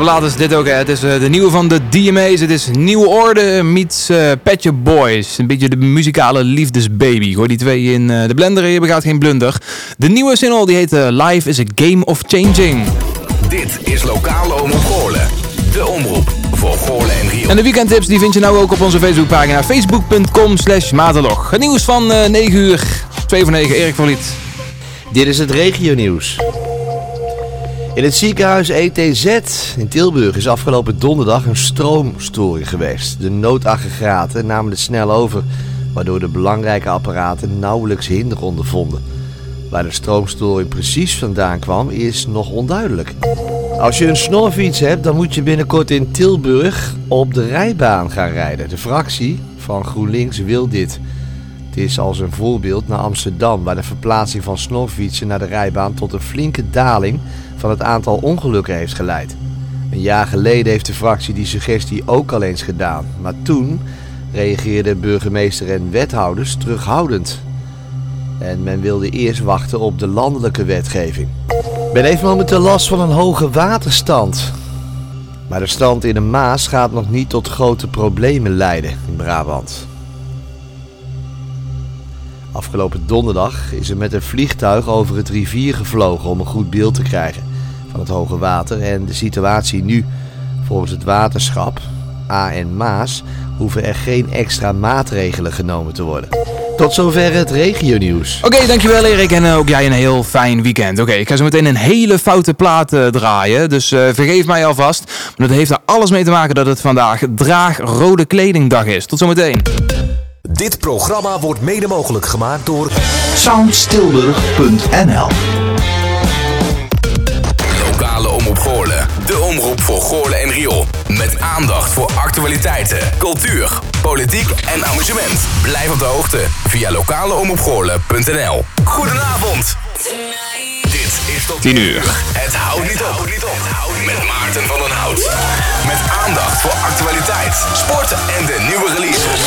Een plaat is dit ook, hè? Het is uh, de nieuwe van de DMA's. Het is Nieuwe Orde meets uh, Petje Boys. Een beetje de muzikale liefdesbaby. Gooi die twee in uh, de blender en je begaat geen blunder. De nieuwe single die heet Life is a Game of Changing. Dit is Lokale Omroep Goorlen. De omroep voor Goorlen en Rio. En de weekendtips die vind je nou ook op onze Facebookpagina. Facebook.com slash Matelog. Het nieuws van 9 uur. 2 voor 9, Erik van Liet. Dit is het regionieuws. In het ziekenhuis ETZ in Tilburg is afgelopen donderdag een stroomstoring geweest. De noodaggregaten namen het snel over, waardoor de belangrijke apparaten nauwelijks hinder ondervonden. Waar de stroomstoring precies vandaan kwam is nog onduidelijk. Als je een snorfiets hebt, dan moet je binnenkort in Tilburg op de rijbaan gaan rijden. De fractie van GroenLinks wil dit. Het is als een voorbeeld naar Amsterdam, waar de verplaatsing van snorfietsen naar de rijbaan tot een flinke daling van het aantal ongelukken heeft geleid. Een jaar geleden heeft de fractie die suggestie ook al eens gedaan, maar toen reageerden burgemeester en wethouders terughoudend. En men wilde eerst wachten op de landelijke wetgeving. Men heeft momenteel last van een hoge waterstand. Maar de stand in de Maas gaat nog niet tot grote problemen leiden in Brabant. Afgelopen donderdag is er met een vliegtuig over het rivier gevlogen om een goed beeld te krijgen van het hoge water. En de situatie nu, volgens het waterschap, A en Maas, hoeven er geen extra maatregelen genomen te worden. Tot zover het regionieuws. Oké, dankjewel Erik en uh, ook jij een heel fijn weekend. Oké, ik ga zo meteen een hele foute plaat uh, draaien, dus uh, vergeef mij alvast. Maar dat heeft er alles mee te maken dat het vandaag draag rode kledingdag is. Tot zometeen. Dit programma wordt mede mogelijk gemaakt door soundstilburg.nl omroep voor Goorlen en Riool. Met aandacht voor actualiteiten, cultuur, politiek en amusement. Blijf op de hoogte via lokaleomroepgoorlen.nl Goedenavond. Dit is tot 10 uur. Het houdt niet op. Met Maarten van den Hout. Met aandacht voor actualiteit, sport en de nieuwe releases.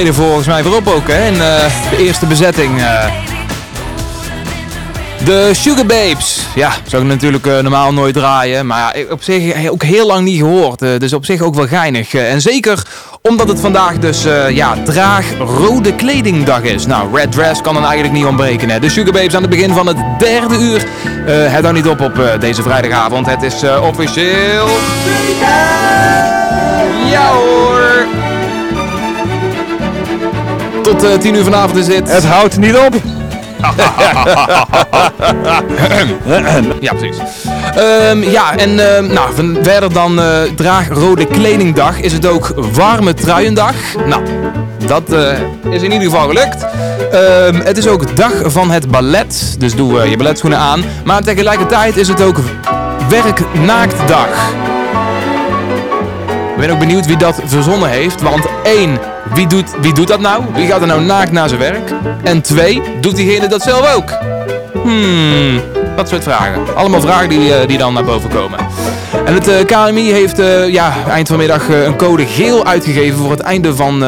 Treden volgens mij voorop ook hè, in uh, de eerste bezetting. Uh. De Sugar Babes. Ja, zou ik natuurlijk uh, normaal nooit draaien. Maar ja, op zich ook heel lang niet gehoord. dus op zich ook wel geinig. en zeker omdat het vandaag dus ja, draag rode kledingdag is. Nou, red dress kan dan eigenlijk niet ontbreken. Hè. De Sugar Babes aan het begin van het derde uur. het houdt niet op op deze vrijdagavond. Het is officieel... Ja hoor! Tot uh, 10 uur vanavond is dit. Het houdt niet op! ja, precies. Um, ja, en uh, nou, verder dan uh, draag rode kledingdag is het ook warme truiendag. Nou, dat uh, is in ieder geval gelukt. Um, het is ook dag van het ballet, dus doe je balletschoenen aan. Maar tegelijkertijd is het ook werknaaktdag. Ik ben ook benieuwd wie dat verzonnen heeft. Want één, wie doet, wie doet dat nou? Wie gaat er nou naakt naar zijn werk? En twee, doet diegene dat zelf ook? Hmm, dat soort vragen. Allemaal vragen die, eh, die dan naar boven komen. En het eh, KMI heeft uh, ja, eind vanmiddag een code geel uitgegeven voor het einde van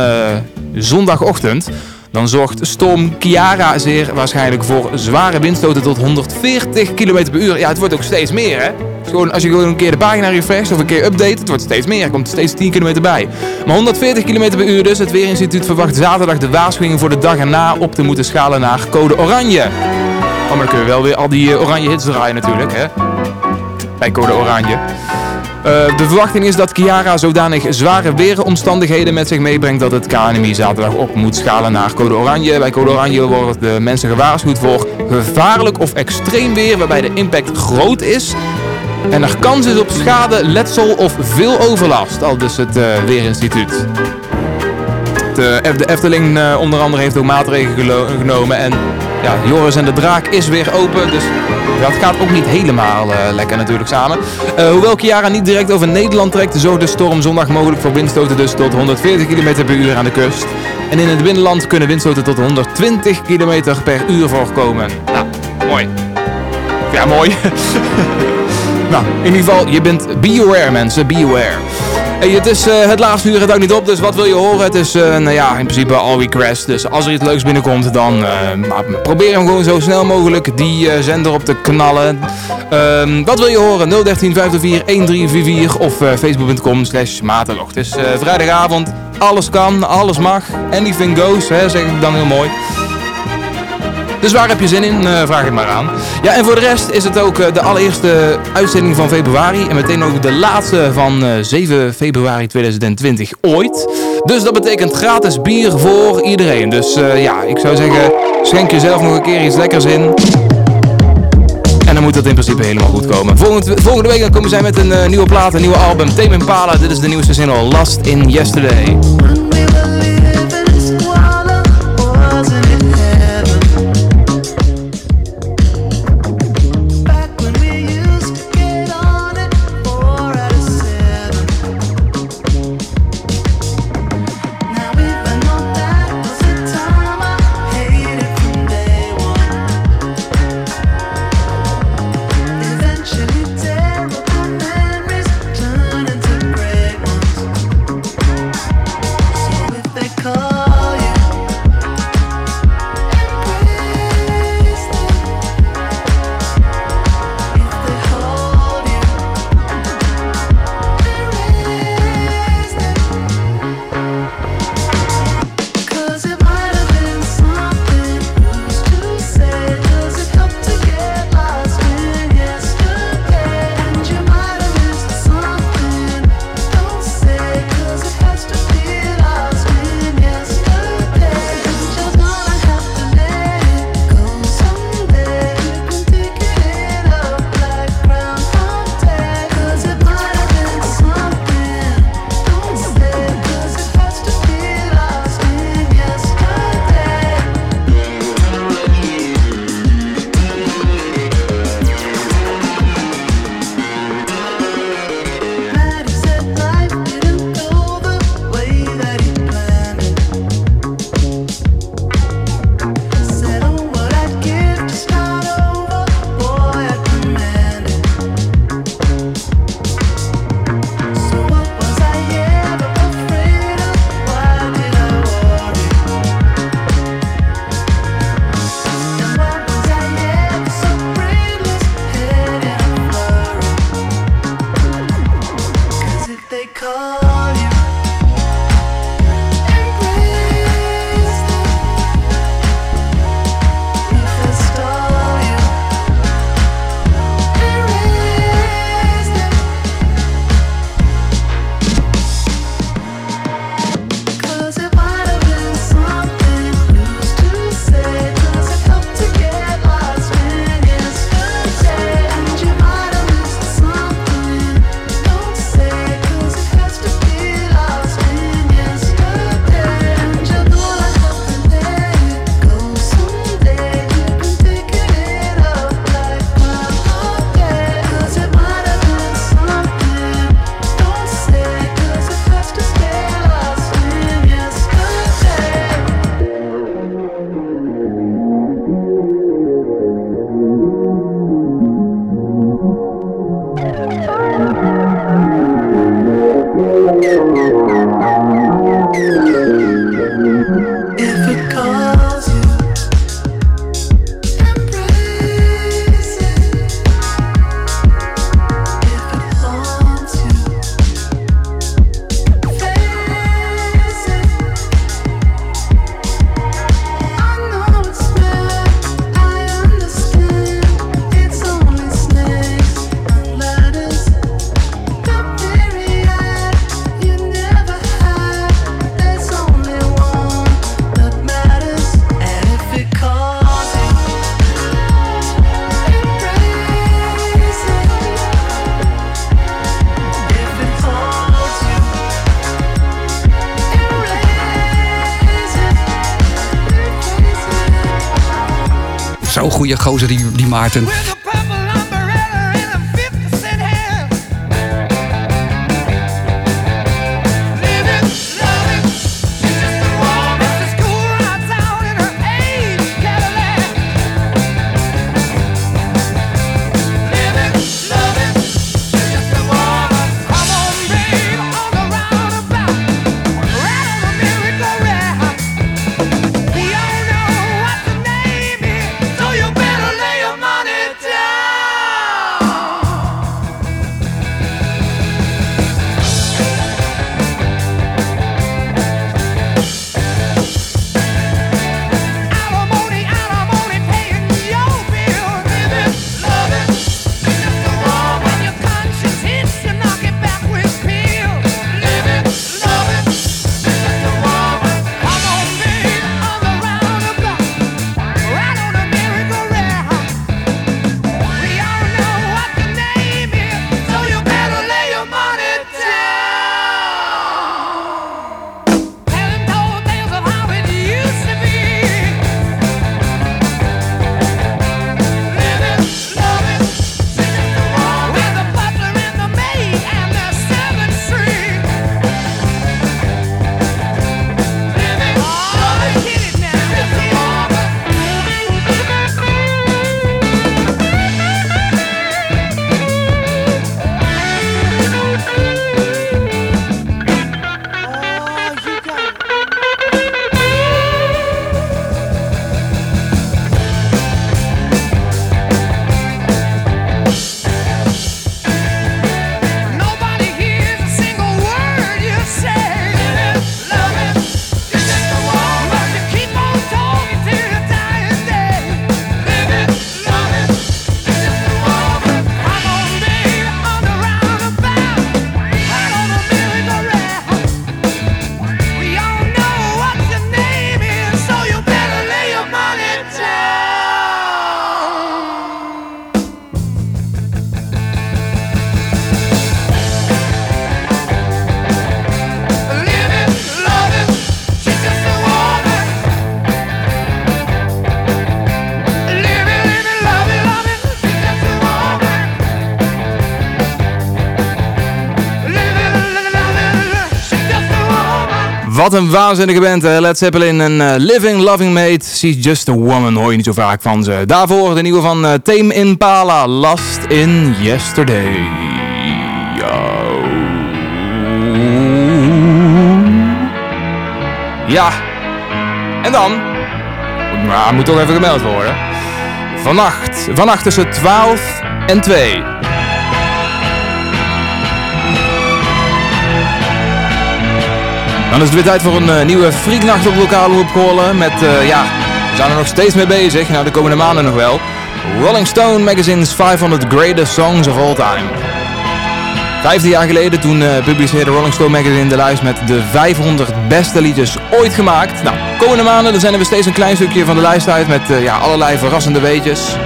zondagochtend. Dan zorgt storm Kiara zeer waarschijnlijk voor zware windstoten tot 140 km per uur. Ja, het wordt ook steeds meer hè. Gewoon, als je gewoon een keer de pagina refresht of een keer update, het wordt steeds meer. Er komt steeds 10 km bij. Maar 140 km per uur dus. Het Weerinstituut verwacht zaterdag de waarschuwingen voor de dag erna op te moeten schalen naar code oranje. Oh, maar dan kun je wel weer al die eh, oranje hits draaien natuurlijk, hè. Bij code oranje. Uh, de verwachting is dat Kiara zodanig zware weeromstandigheden met zich meebrengt dat het KNMI zaterdag op moet schalen naar code oranje. Bij code oranje worden de mensen gewaarschuwd voor gevaarlijk of extreem weer waarbij de impact groot is en er kans is op schade, letsel of veel overlast, al dus het uh, Weerinstituut. De, de Efteling onder andere heeft ook maatregelen genomen en ja, Joris en de Draak is weer open, dus dat gaat ook niet helemaal uh, lekker natuurlijk samen. Uh, hoewel Chiara niet direct over Nederland trekt, zorgt de storm zondag mogelijk voor windstoten dus tot 140 km per uur aan de kust. En in het binnenland kunnen windstoten tot 120 km per uur voorkomen. Nou, mooi. Ja, mooi. Nou, in ieder geval, je bent be aware mensen, be aware. Het is uh, het laatste uur, het houdt niet op, dus wat wil je horen? Het is, uh, nou ja, in principe all request. Dus als er iets leuks binnenkomt, dan uh, probeer hem gewoon zo snel mogelijk die zender op te knallen. Ehm, wat wil je horen? 013 504 1344 of facebook.com slash matelog. Het is vrijdagavond, alles kan, alles mag, anything goes, hè, zeg ik dan heel mooi. Dus waar heb je zin in? Uh, vraag het maar aan. Ja, en voor de rest is het ook uh, de allereerste uitzending van februari. En meteen ook de laatste van uh, eh, 7 februari 2020 ooit. Dus dat betekent gratis bier voor iedereen. Dus ja, ik zou zeggen, schenk jezelf nog een keer iets lekkers in. En dan moet dat in principe helemaal goed komen. Volgende, volgende week komen zij met een nieuwe plaat, een nieuwe album. Tame Impala, dit is de nieuwste single Last in Yesterday. all you. Maarten. Wat een waanzinnige band, hè? Led Zeppelin en eh, Living Loving Mate. She's Just a Woman, hoor je niet zo vaak van ze. Daarvoor de nieuwe van eh, Tame Impala, Last in Yesterday. Ja. En dan? Maar moet toch even gemeld worden. Vannacht, vannacht tussen 12 en 2. Dan is het weer tijd voor een eh, nieuwe Freaknacht op lokale opgeholen. Met, eh, ja, we zijn er nog steeds mee bezig. Nou, de komende maanden nog wel. Rolling Stone Magazine's 500 Greatest Songs of All Time. Vijftien jaar geleden toen eh, publiceerde Rolling Stone Magazine de lijst met de 500 beste liedjes ooit gemaakt. Nou, komende maanden zenden we steeds een klein stukje van de lijst uit met ja, allerlei verrassende weetjes.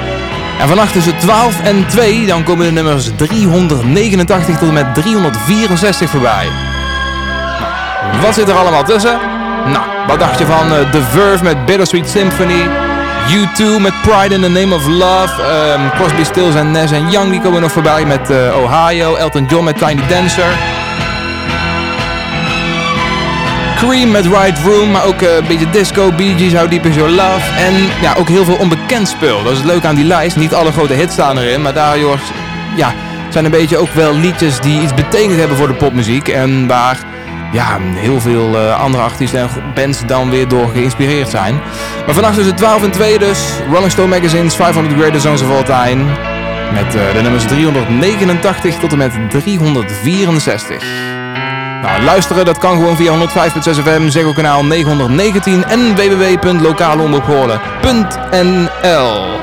En vannacht tussen 12 en 2 dan komen de nummers 389 tot en met 364 voorbij. Wat zit er allemaal tussen? Nou, wat dacht je van eh, The Verve met Bittersweet Symphony? U2 met Pride in the Name of Love. ehm, Crosby, Stills en Nash en Young die komen nog voorbij met eh, Ohio. Elton John met Tiny Dancer. Cream met Right Room, maar ook eh, een beetje disco, Bee Gees, How Deep Is Your Love. En ja, ook heel veel onbekend spul. Dat is het leuke aan die lijst. Niet alle grote hits staan erin, maar daar joh, ja, zijn een beetje ook wel liedjes die iets betekend hebben voor de popmuziek. En waar ja, heel veel eh, andere artiesten en bands dan weer door geïnspireerd zijn. Maar vannacht tussen 12 en 2 dus. Rolling Stone Magazine's 500 Greatest Songs of All Time. Met eh, de nummers 389 tot en met 364. Nou, luisteren dat kan gewoon via 105.6 FM, Ziggo kanaal 919 en www.lokaleomroepgoorlen.nl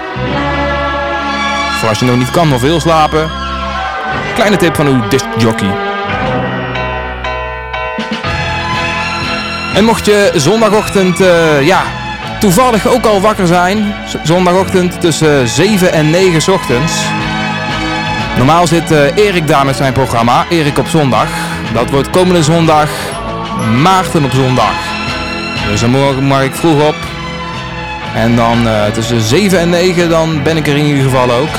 Voor als je nog niet kan of wil slapen, kleine tip van uw discjockey. En mocht je zondagochtend, eh, ja, toevallig ook al wakker zijn, zondagochtend tussen 7 en 9 's ochtends. Normaal zit eh, Erik daar met zijn programma, Erik op zondag. Dat wordt komende zondag Maarten op zondag. Dus dan mo- mag ik vroeg op. En dan eh, tussen 7 en 9, dan ben ik er in ieder geval ook.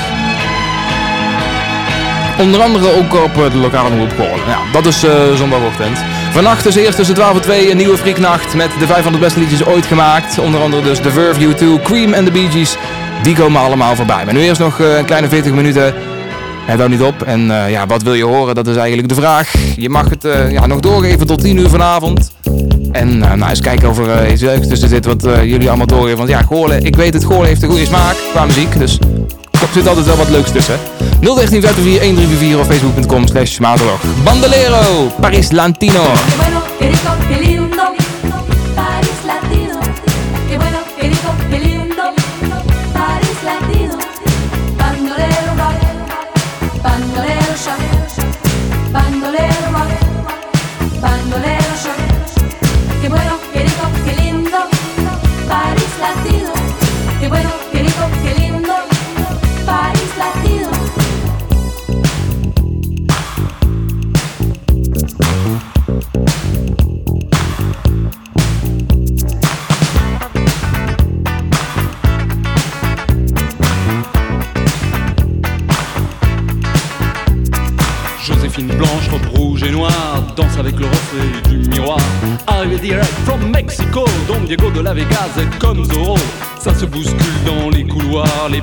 Onder andere ook op de lokale omroep. Ja, dat is zondagochtend. Vannacht is eerst tussen 12 en 2 een nieuwe Freaknacht met de 500 beste liedjes ooit gemaakt. Onder andere dus The Verve U2, Cream en The Bee Gees. Die komen allemaal voorbij. Maar nu eerst nog eh, een kleine 40 minuten. Het houdt niet op. En eh, ja, wat wil je horen? Dat is eigenlijk de vraag. Je mag het eh, ja, nog doorgeven tot 10 uur vanavond. En eh, nou, eens kijken of er iets leuks tussen zit wat jullie allemaal doorgeven. Want ja, Goorlen, ik weet het, Goorlen heeft een goede smaak qua muziek. Dus er zit altijd wel wat leuks tussen. 013 of facebook.com slash. Bandolero, Paris Lantino.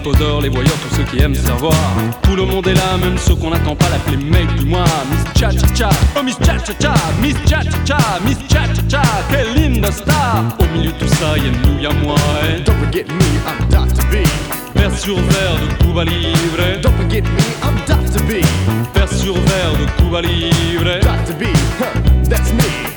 Poseurs, les voyeurs, tous ceux qui aiment se faire voir. Tout le monde est là, même ceux qu'on n'attend pas l'appeler mec du mois. Miss Cha Cha Cha, oh Miss Cha Cha Cha, Miss Cha Cha Cha, Miss Cha Cha Cha, quelle linda star. Au milieu de tout ça, y'a nous, y'a moi. eh. Don't forget me, I'm Dr. B. Verre sur verre de Cuba Libre. Don't forget me, I'm Dr. B. Verre sur verre de Cuba Libre. Dr. B, huh, that's me.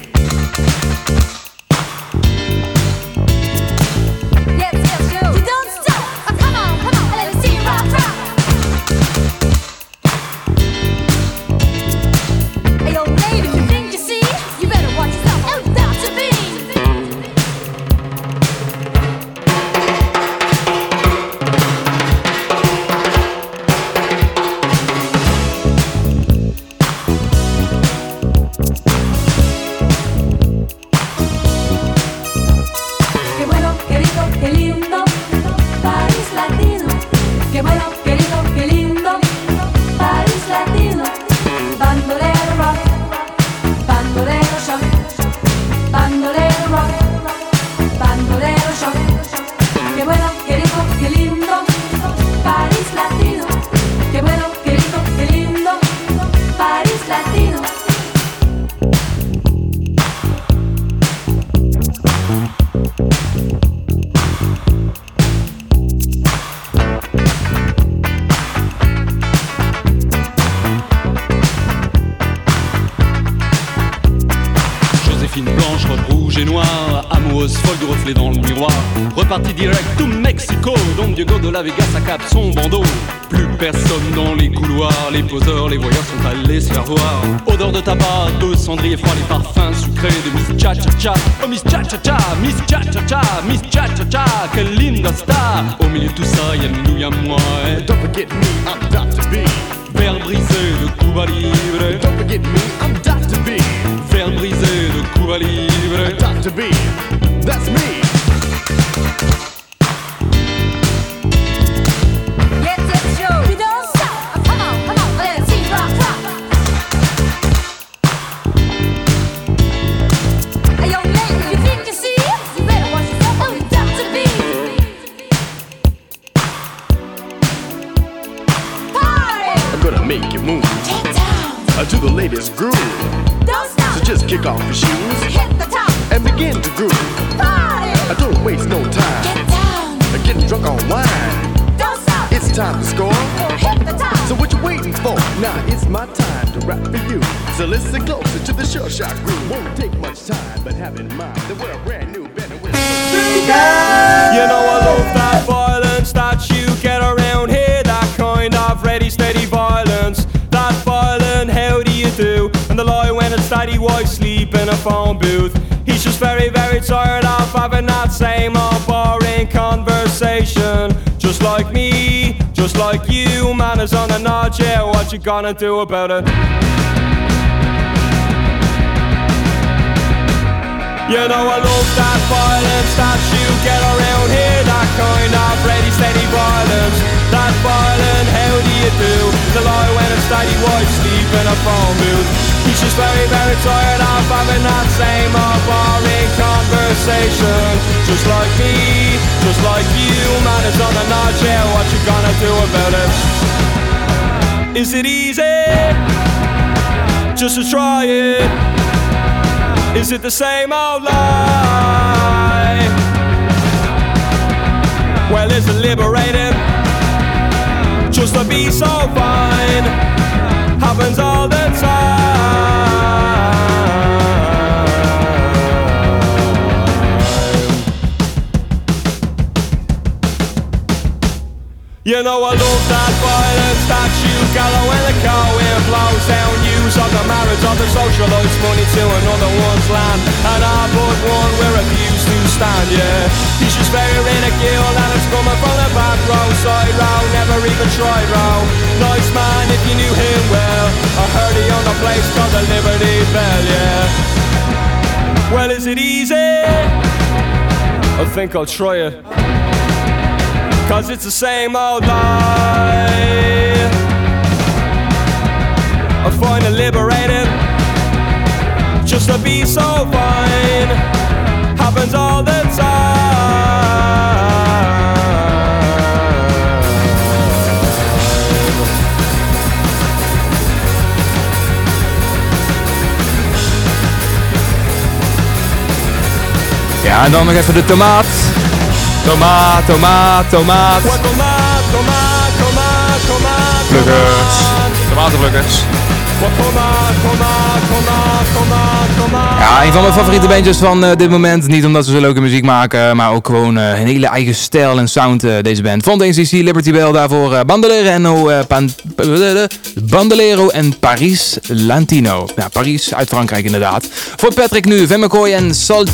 Reparti direct to Mexico, Don Diego de la Vegas à cap son bandeau. Plus personne dans les couloirs, les poseurs, les voyeurs sont allés se faire voir. Odeur de tabac, de cendrier froid, les parfums sucrés de Miss Cha Cha Cha. Oh Miss Cha Cha Cha, Miss Cha Cha Cha, Miss Cha Cha Cha, quelle linda star. Au milieu de tout ça, y'a nous, y'a moi. eh. Don't forget me, I'm Dr. B. Verre brisé de Cuba Libre. Don't forget me, I'm Dr. B. Verre brisé de Cuba Libre. Dr. B, that's me. Sure shot groove. Won't take much time, but have in mind that we're a brand new band. and we're- You know I love that violence that you get around here, that kind of ready, steady violence. That violent, how do you do? And the lie when it's daddy wife sleep in a phone booth. He's just very, very tired of having that same old boring conversation. Just like me, just like you, man is on a nod, yeah, what you gonna do about it? You know I love that violence that you get around here, that kind of ready, steady violence. That violent, how do you do? The lie when it's steady white sleep in a phone booth. He's just very, very tired of having that same old boring conversation. Just like me, just like you, man, it's on the notch, yeah, what you gonna do about it? Is it easy? Just to try it. Is it the same old lie? Well, is it liberating? Just to be so fine happens all the time. You know I love that violence that you gallow when the car wind blows down Of the marriage of the socialites Money to another one's land. And I but one we refuse to stand, yeah. He's just very ridicule and it's coming from the back row Side row, never even tried row Nice man if you knew him well. I heard he owned a place called the Liberty Bell, yeah. Well is it easy? I think I'll try it. Cause it's the same old lie I find it liberating Just to be so fine Happens all the time Ja, en dan nog even de tomaat. Tomaat, tomaat, tomaat. Tomaat, tomaat, tomaat, tomaat Plukkers. Tomatenplukkers. Ja, een van mijn favoriete bandjes van eh, dit moment. Niet omdat ze zo leuke muziek maken, maar ook gewoon eh, een hele eigen stijl en sound, eh, deze band. Fontaine CC, Liberty Bell, daarvoor Bandolero, en, Pan, Bandolero en Paris Lantino. Ja, Paris uit Frankrijk inderdaad. Voor Patrick nu, Van en Sol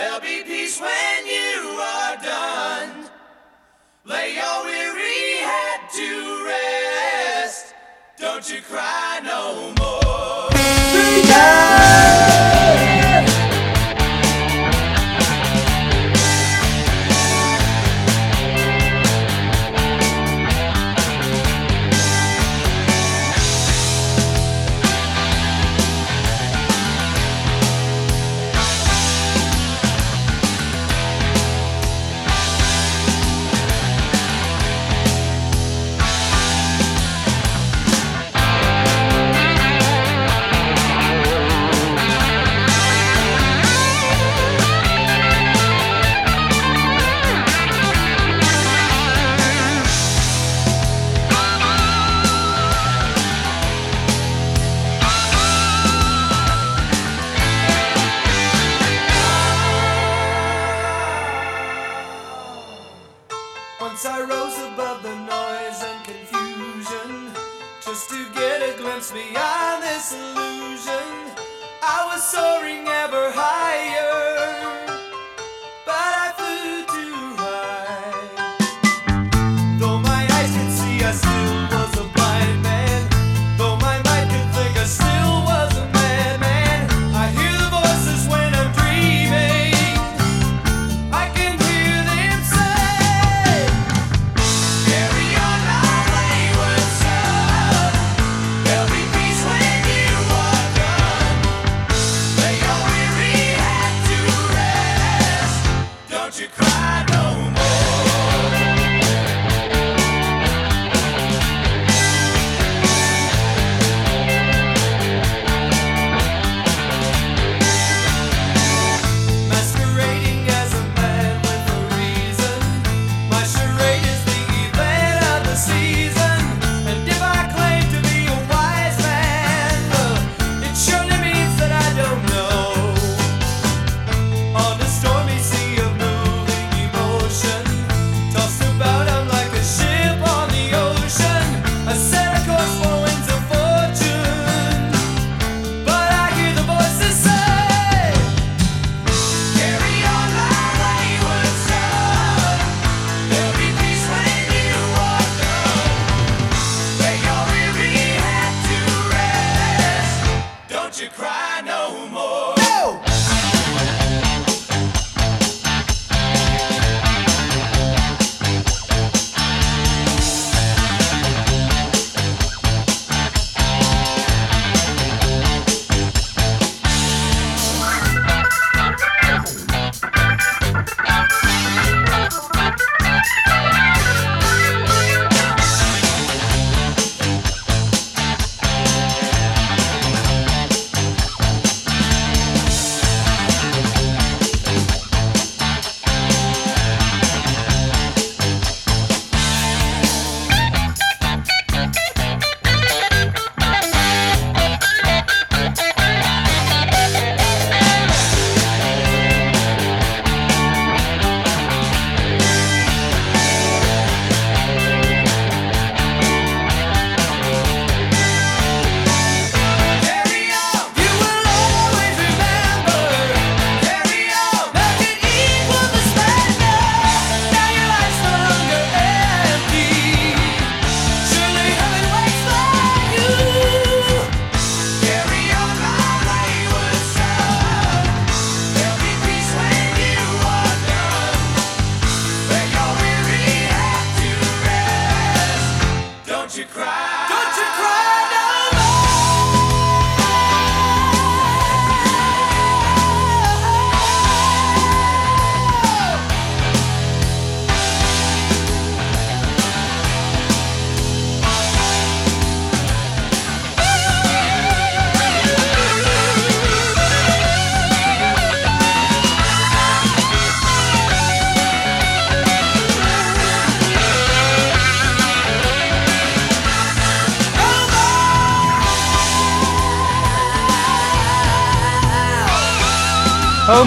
There'll be peace when you are done. Lay your weary head to rest. Don't you cry no more.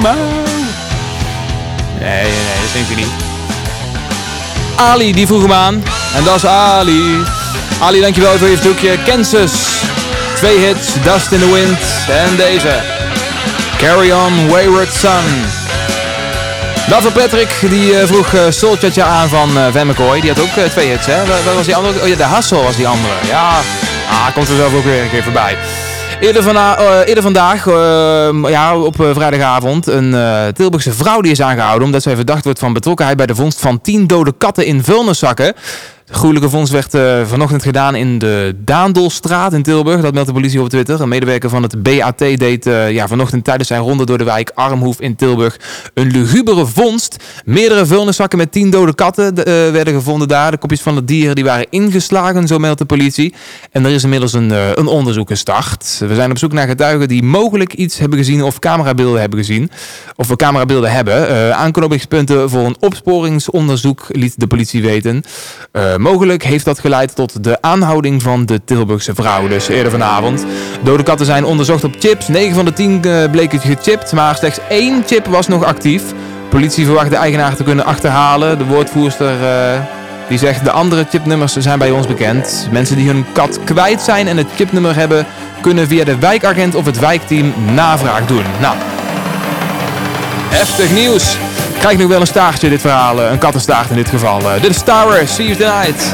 Nee, nee, nee, dat denk ik niet. Ali, die vroeg hem aan. En dat is Ali. Ali, dankjewel voor je verzoekje. Kansas. Twee hits, Dust in the Wind. En deze. Carry on, Wayward Son. Daarvoor Patrick, die eh, vroeg uh, Soul Cha-Cha aan van uh, Van McCoy. Die had ook eh, twee hits, hè? Waar was die andere? Oh ja, de Hustle was die andere. Ja, ah, komt er zelf ook weer een keer voorbij. Eerder, vana- eh, eerder vandaag, eh, ja, op eh, vrijdagavond, een Tilburgse vrouw die is aangehouden omdat zij verdacht wordt van betrokkenheid bij de vondst van 10 dode katten in vuilniszakken. Gruwelijke vondst werd eh, vanochtend gedaan in de Daandelstraat in Tilburg. Dat meldt de politie op Twitter. Een medewerker van het BAT deed eh, ja, vanochtend tijdens zijn ronde door de wijk Armhoef in Tilburg een lugubere vondst. Meerdere vuilniszakken met 10 dode katten eh, werden gevonden daar. De kopjes van de dieren die waren ingeslagen, zo meldt de politie. En er is inmiddels een, een onderzoek gestart. We zijn op zoek naar getuigen die mogelijk iets hebben gezien of camerabeelden hebben gezien. Of we camerabeelden hebben. Aanknopingspunten voor een opsporingsonderzoek liet de politie weten. Mogelijk heeft dat geleid tot de aanhouding van de Tilburgse vrouw, dus eerder vanavond. Dode katten zijn onderzocht op chips. 9 van de 10 eh, bleken gechipt, maar slechts één chip was nog actief. Politie verwacht de eigenaar te kunnen achterhalen. De woordvoerster eh, die zegt de andere chipnummers zijn bij ons bekend. Mensen die hun kat kwijt zijn en het chipnummer hebben, kunnen via de wijkagent of het wijkteam navraag doen. Nou, heftig nieuws. Krijgt nog wel een staartje dit verhaal, eh, een kattenstaart in dit geval. Eh, Dit is Tower, see you tonight.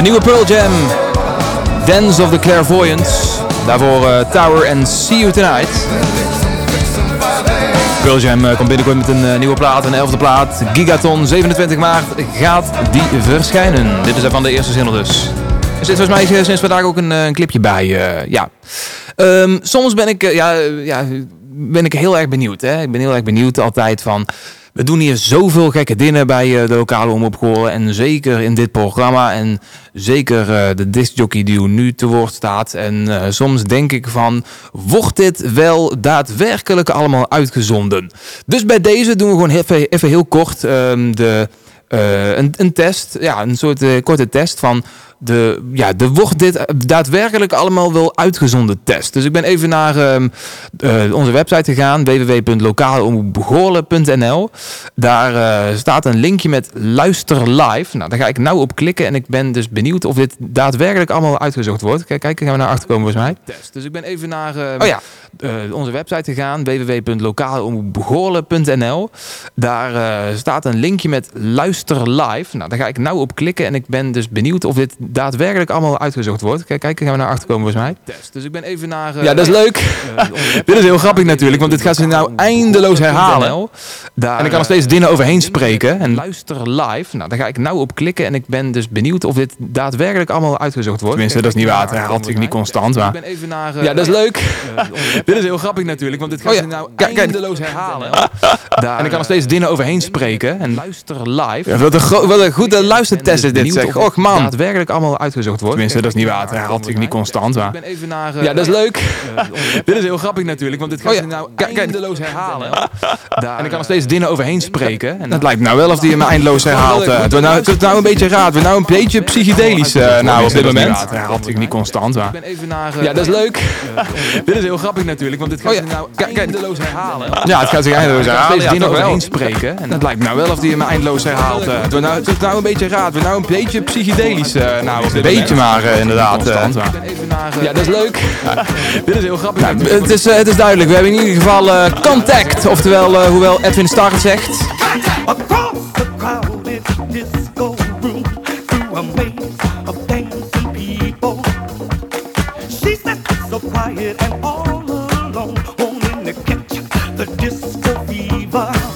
De nieuwe Pearl Jam. Dance of the Clairvoyants. Daarvoor eh, Tower and See You Tonight. Pearl Jam eh, komt binnenkort met een eh, nieuwe plaat, een elfde plaat. Gigaton, 27 maart gaat die verschijnen. Dit is van de eerste single dus. Er zit volgens mij sinds vandaag ook een, clipje bij. ja. Ehm, soms ben ik, ja, ja, ben ik heel erg benieuwd. Hè? Ik ben heel erg benieuwd altijd van... We doen hier zoveel gekke dingen bij eh, de lokale omroep. En zeker in dit programma. En zeker eh, de discjockey die nu te woord staat. En eh, soms denk ik van... Wordt dit wel daadwerkelijk allemaal uitgezonden? Dus bij deze doen we gewoon even, even heel kort ehm, de, een, een test. Ja, een soort korte test van... De, ja, de wordt dit daadwerkelijk allemaal wel uitgezonden test. Dus ik ben even naar ehm, eh, onze website gegaan, www.lokaleomroepgoorlen.nl. Daar eh, staat een linkje met luister live. Nou, daar ga ik nou op klikken en ik ben dus benieuwd of dit daadwerkelijk allemaal uitgezocht wordt. Kijk, kijk gaan we naar achter komen volgens mij. Test. Dus ik ben even naar ehm, oh ja, eh, onze website gegaan, www.lokaleomroepgoorlen.nl. Daar staat een linkje met luister live. Nou, daar ga ik nou op klikken en ik ben dus benieuwd of dit daadwerkelijk allemaal uitgezocht wordt. Kijk, kijk gaan we naar achter komen volgens mij. Test. Dus ik ben even naar... ja, dat is leuk. dit is heel grappig natuurlijk, want dit gaat zich nou eindeloos herhalen. Daar, en ik kan er steeds dingen overheen spreken. En luister live. Nou, daar ga ik nou op klikken en ik ben dus benieuwd of dit daadwerkelijk allemaal uitgezocht wordt. Tenminste, dat is niet waar. Het herhaalt zich niet constant, maar... Ik ben even naar... Ja, dat is leuk. dit is heel grappig natuurlijk, want dit gaat zich nou eindeloos herhalen. Daar, en ik kan er steeds dingen overheen spreken. En luister live. wat, een wat een goede luistertest is dit, zeg. Och man. Daadwerkelijk allemaal uitgezocht wordt. Tenminste, dat is niet waar. Het herhaalt zich niet constant, maar... Ik ben even naar... Ja, dat is leuk. dit is heel grappig natuurlijk, want dit gaat zich nou eindeloos herhalen. Daar, en ik kan er steeds dingen overheen spreken. En het lijkt nou wel of die me eindeloos herhaalt. eh. Het wordt nou, nou een beetje. Het wordt nou een beetje psychedelisch eh, nou op dit moment. Het herhaalt zich niet constant, maar... Ik ben even naar... Ja, dat is leuk. dit is heel grappig natuurlijk, want dit gaat zich nou eindeloos herhalen. Ja, het gaat zich eindeloos herhalen. Steeds dingen overheen spreken. En het lijkt nou wel of die me eindeloos herhaalt. eh. Het wordt nou, nou een beetje. Het wordt nou een beetje psychedelisch eh, nou dit beetje maar eh, inderdaad. eh. Ja, dat is leuk. Dit is heel grappig. het, is, eh, het is duidelijk. We hebben in ieder geval eh, contact. Oftewel, eh, hoewel Edwin Starr het zegt. Quiet and all alone, wanting to catch the disco fever.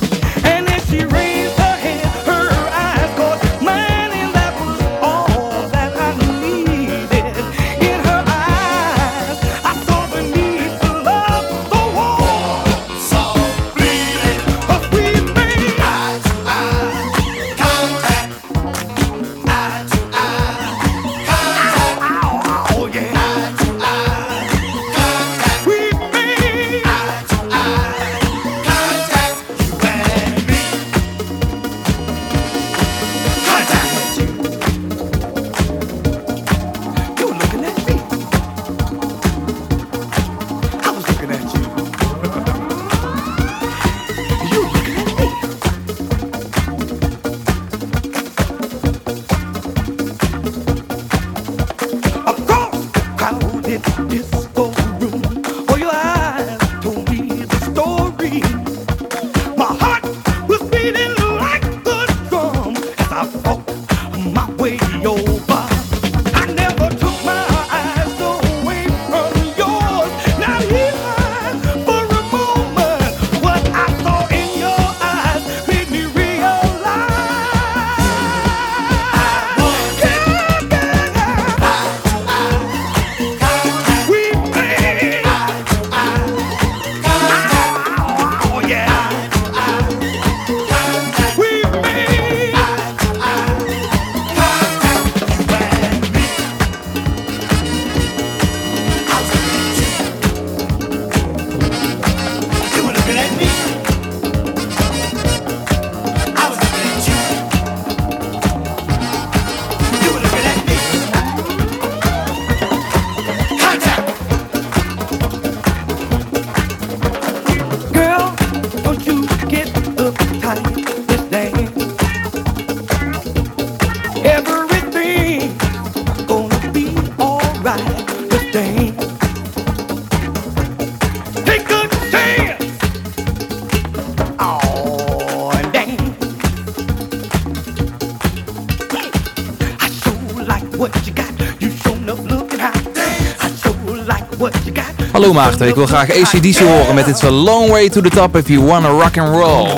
Hallo Maarten, ik wil graag ACDC horen met It's a long way to the top if you wanna rock and roll.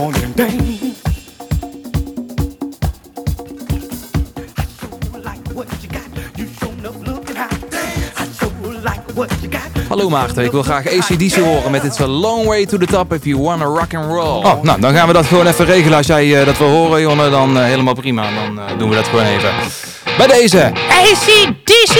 Hallo Maarten, ik wil graag ACDC horen met It's a long way to the top if you wanna rock and roll. Oh, nou, dan gaan we dat gewoon even regelen. Als jij eh, dat wil horen, Jonne, dan eh, helemaal prima. Dan eh, doen we dat gewoon even. Bij deze. ACDC!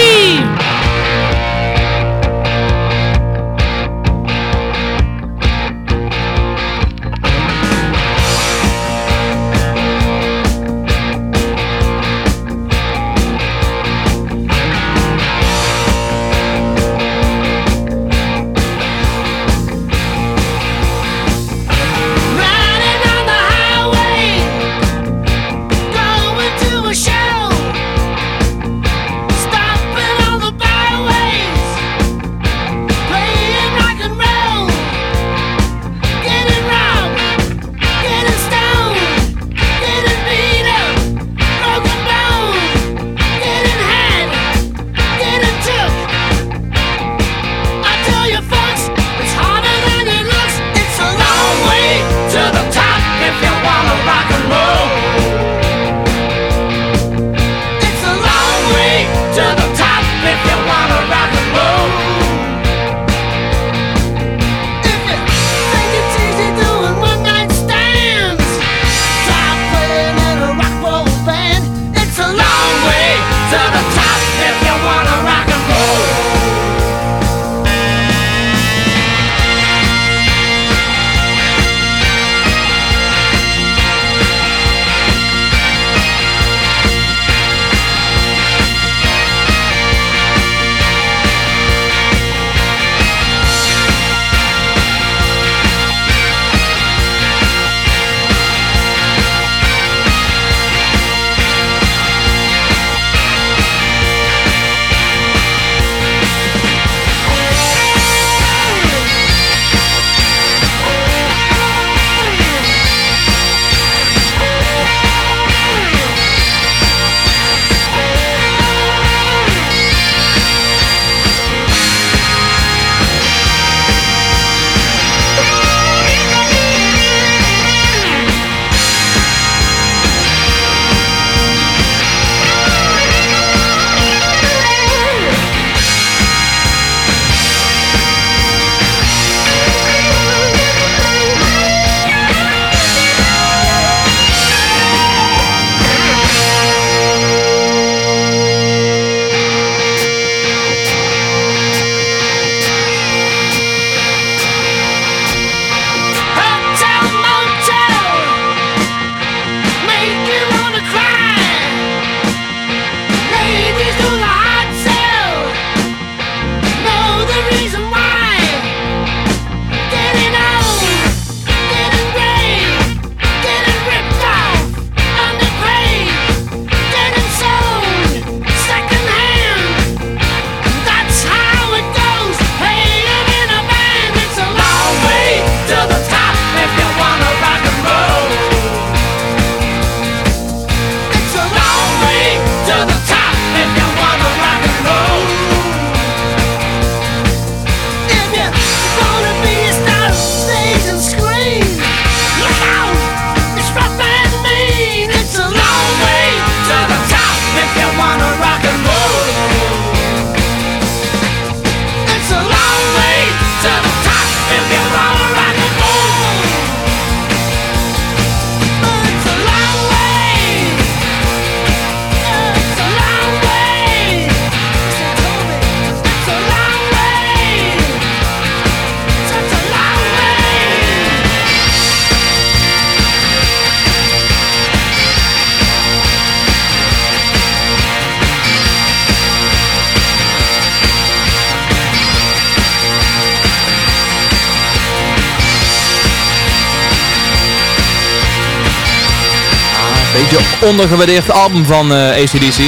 Ondergewaardeerd album van eh, ACDC.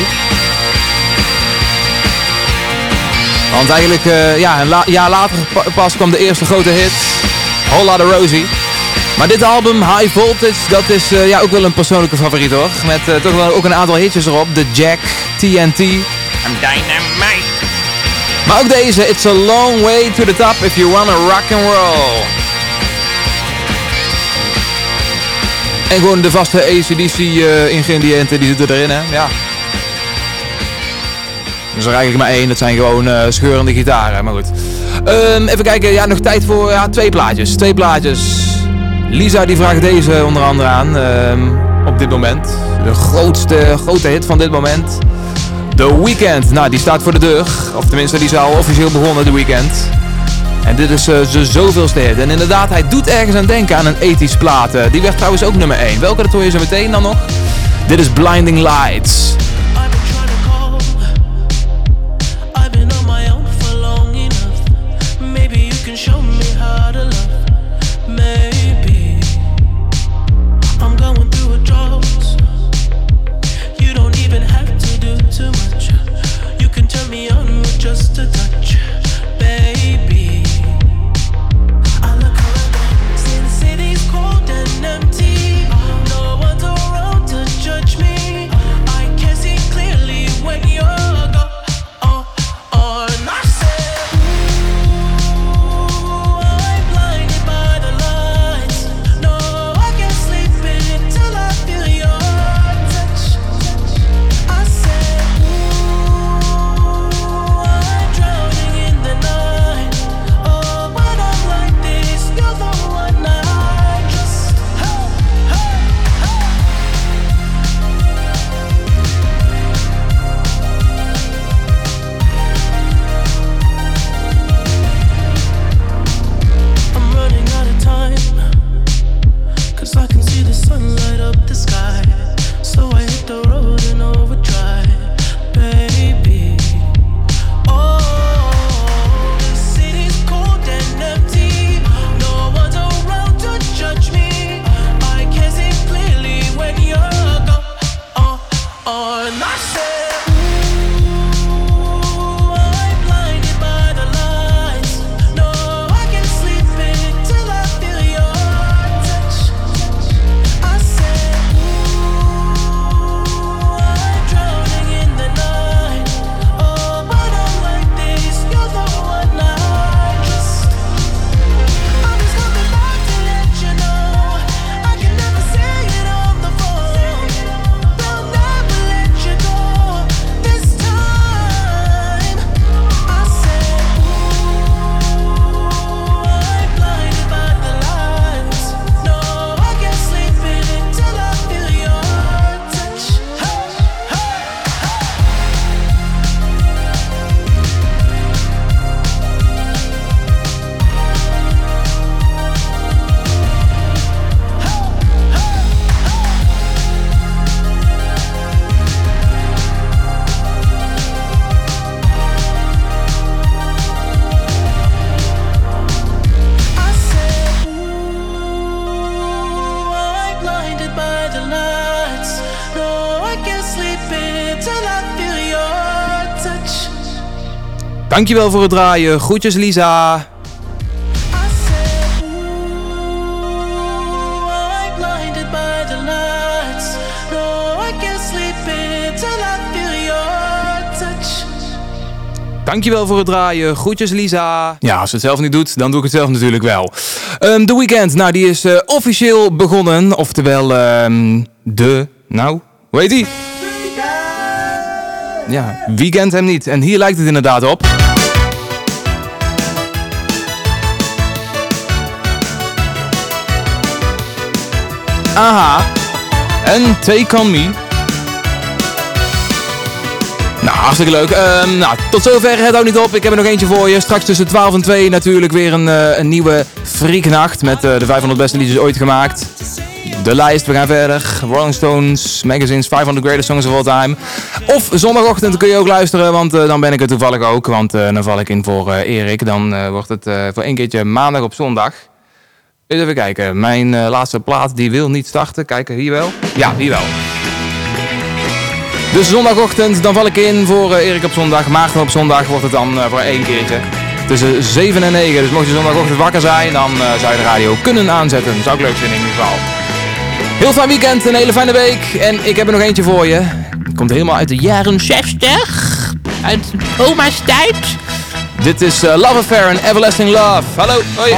Want eigenlijk, eh, ja, een la- jaar later pa- pas kwam de eerste grote hit. Whole Lotta Rosie. Maar dit album, High Voltage, dat is eh, ja, ook wel een persoonlijke favoriet hoor. Met toch wel ook een aantal hitjes erop. The Jack, TNT. I'm Dynamite. Maar ook deze, It's a long way to the top if you wanna rock and roll. En gewoon de vaste ACDC eh, die zitten erin hè, ja. Dus er eigenlijk maar één, dat zijn gewoon eh, scheurende gitaren, maar goed. Ehm, even kijken, ja, nog tijd voor ja, twee plaatjes. Twee plaatjes. Lisa die vraagt deze onder andere aan ehm, op dit moment. De grootste, grote hit van dit moment. The Weeknd, nou die staat voor de deur. Of tenminste, die is al officieel begonnen, The Weeknd. En dit is eh, zijn zoveelste hit. En inderdaad, hij doet ergens aan denken aan een ethisch platen. Die werd trouwens ook nummer 1. Welke, dat hoor je zo meteen dan nog. Dit is Blinding Lights. Dankjewel voor het draaien. Groetjes Lisa. I said, Ooh, I'm blinded by the lights. No, I can't sleep until I feel your touch. Dankjewel voor het draaien. Groetjes Lisa. Ja, als ze het zelf niet doet, dan doe ik het zelf natuurlijk wel. Ehm The Weeknd, nou die is eh, officieel begonnen. Oftewel, ehm, de... Nou, hoe heet die? Ja, wie kent hem niet? En hier lijkt het inderdaad op. Aha. En Take On Me. Nou, hartstikke leuk. Ehm, nou, tot zover. Het houdt niet op. Ik heb er nog eentje voor je. Straks tussen 12 en 2 natuurlijk weer een, eh, een nieuwe Freaknacht. Met eh, de 500 beste liedjes ooit gemaakt. De lijst, we gaan verder. Rolling Stones, Magazine's 500 Greatest Songs of All Time. Of zondagochtend kun je ook luisteren, want eh, dan ben ik er toevallig ook. Want dan val ik in voor Erik. Dan wordt het voor één keertje maandag op zondag. Even kijken. Mijn eh, laatste plaat die wil niet starten. Kijken, hier wel. Ja, hier wel. Dus zondagochtend, dan val ik in voor eh, Erik op zondag. Maarten op zondag wordt het dan eh, voor één keertje. Tussen 7 en 9. Dus mocht je zondagochtend wakker zijn, dan zou je de radio kunnen aanzetten. Zou ik leuk vinden in ieder geval. Heel fijn weekend, een hele fijne week. En ik heb er nog eentje voor je. Komt helemaal uit de jaren 60. Uit oma's tijd. Dit is Love Affair en Everlasting Love. Hallo, hoi.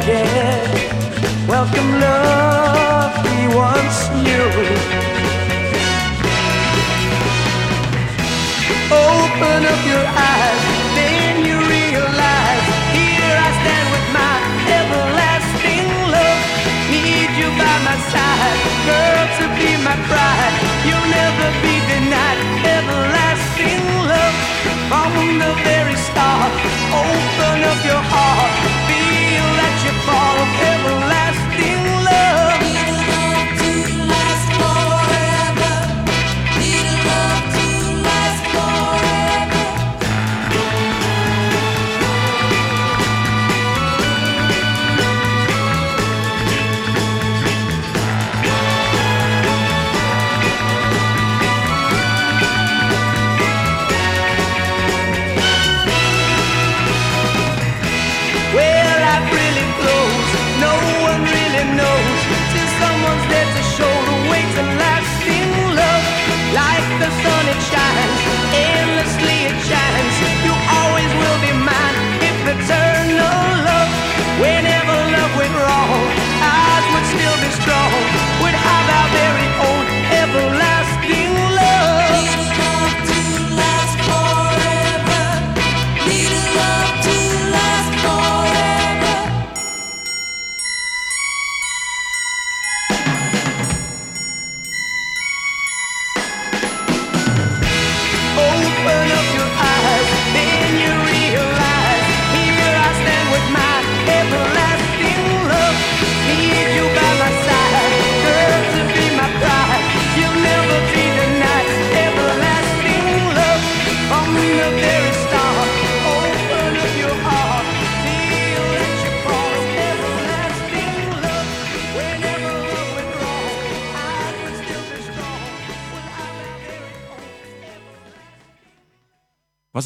Welcome love we once knew. Open up your eyes, then you realize. Here I stand with my everlasting love. Need you by my side, girl, to be my bride. You'll never be denied. Everlasting love from the very start. Open up your heart, that you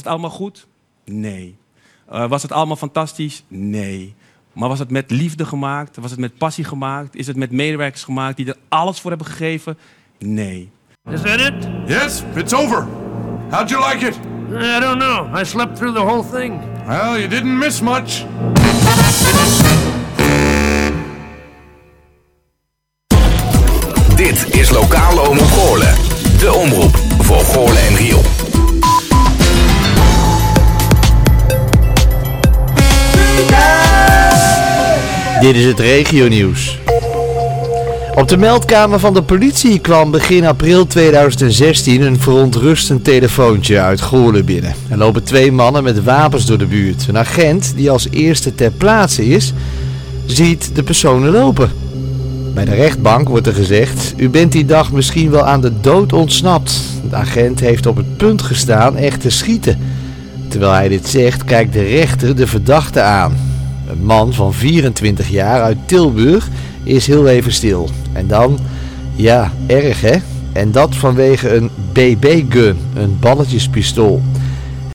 het allemaal goed? Nee. Eh, was het allemaal fantastisch? Nee. Maar was het met liefde gemaakt? Was het met passie gemaakt? Is het met medewerkers gemaakt die er alles voor hebben gegeven? Nee. Is that it? Yes, it's over. How'd you like it? I don't know. I slept through the whole thing. Well, you didn't miss much. Dit is Lokale Omroep Goorlen. De omroep voor Goorlen en Riel. Dit is het regionieuws. Op de meldkamer van de politie kwam begin april 2016 een verontrustend telefoontje uit Goorlen binnen. Er lopen twee mannen met wapens door de buurt. Een agent, die als eerste ter plaatse is, ziet de personen lopen. Bij de rechtbank wordt er gezegd, u bent die dag misschien wel aan de dood ontsnapt. De agent heeft op het punt gestaan echt te schieten. Terwijl hij dit zegt, kijkt de rechter de verdachte aan. Een man van 24 jaar uit Tilburg is heel even stil. En dan, ja, erg hè? En dat vanwege een BB-gun, een balletjespistool.